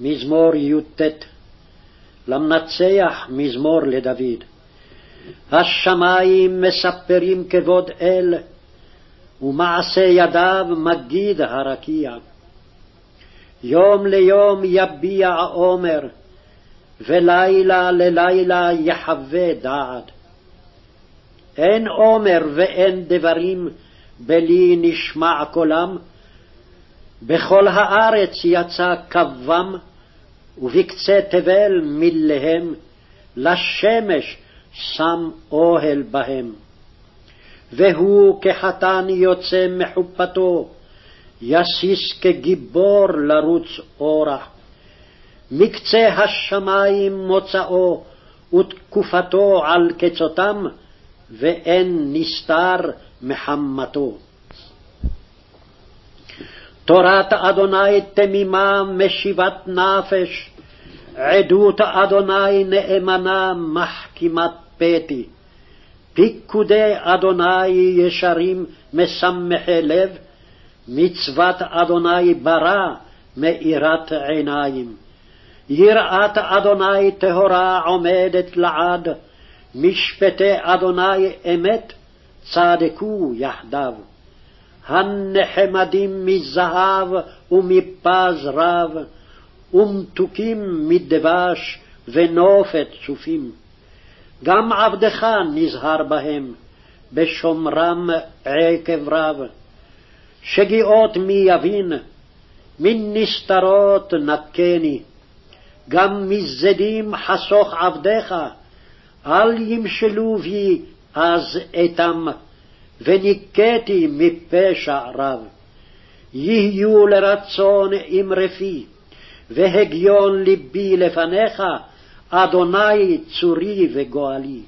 מזמור י"ט למנצח מזמור לדוד. השמיים מספרים כבוד אל, ומעשה ידיו מגיד הרקיע. יום ליום יביע עומר, ולילה ללילה יחווה דעת. אין עומר ואין דברים, בלי נשמע קולם, בכל הארץ יצא קבם, ובקצה תבל מילהם, לשמש שם אוהל בהם. והוא כחתן יוצא מחופתו, יסיס כגיבור לרוץ אורח. מקצה השמים מוצאו, ותקופתו על קצותם, ואין נסתר מחמתו. תורת אדוני תמימה משיבת נפש, עדות אדוני נאמנה מחכימת פתי. פיקודי אדוני ישרים משמחי לב, מצוות אדוני ברא מאירת עיניים. יראת אדוני טהורה עומדת לעד, משפטי אדוני אמת צדקו יחדיו. הנחמדים מזהב ומפז רב, ומתוקים מדבש ונופת צופים. גם עבדך נזהר בהם, בשומרם עקב רב. שגיאות מי יבין, מן נסתרות נקני. גם מזדים חסוך עבדיך, אל ימשלו בי אז אתם. וניקיתי מפשע רב. יהיו לרצון אמרפי, והגיון לבי לפניך, אדוני צורי וגואלי.